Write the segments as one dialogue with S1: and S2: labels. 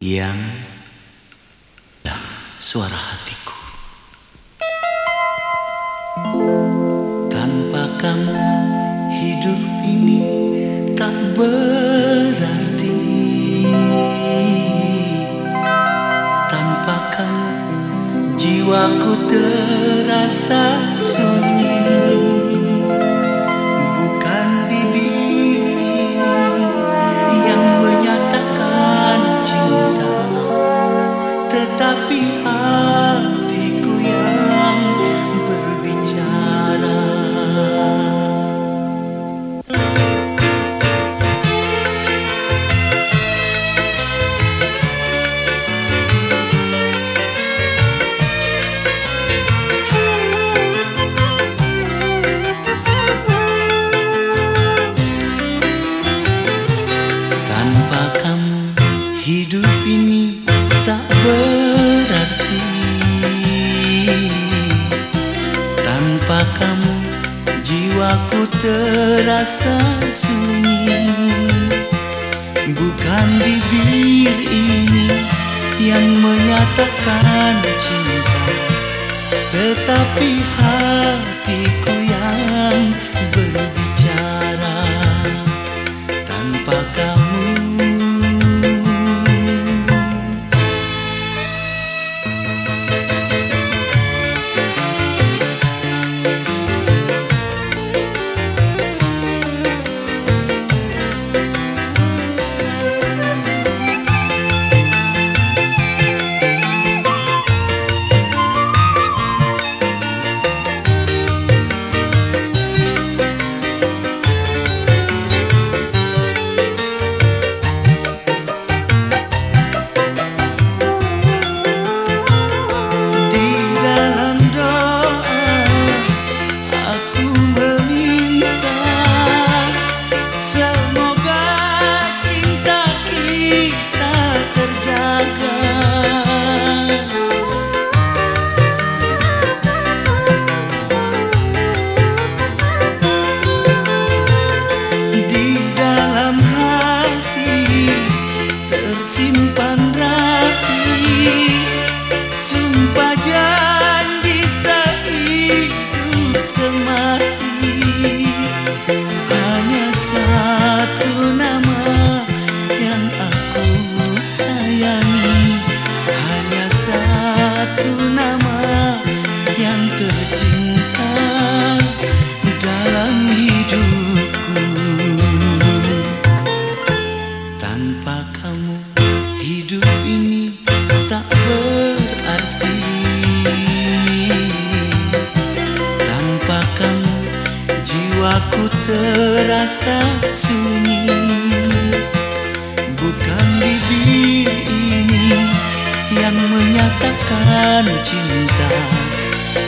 S1: yang ya, suara hatiku. Tanpa kamu hidup ini tak berarti. Tanpa kamu jiwaku terasa Hidup ini tak berarti Tanpa kamu jiwaku terasa sunyi. Bukan bibir ini yang menyatakan cinta Tetapi hatiku simpan rapi Sumpah janji itu semasa Ku terasa sunyi. Bukan bibir ini Yang menyatakan cinta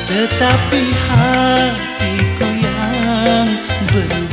S1: Tetapi hatiku yang berubah.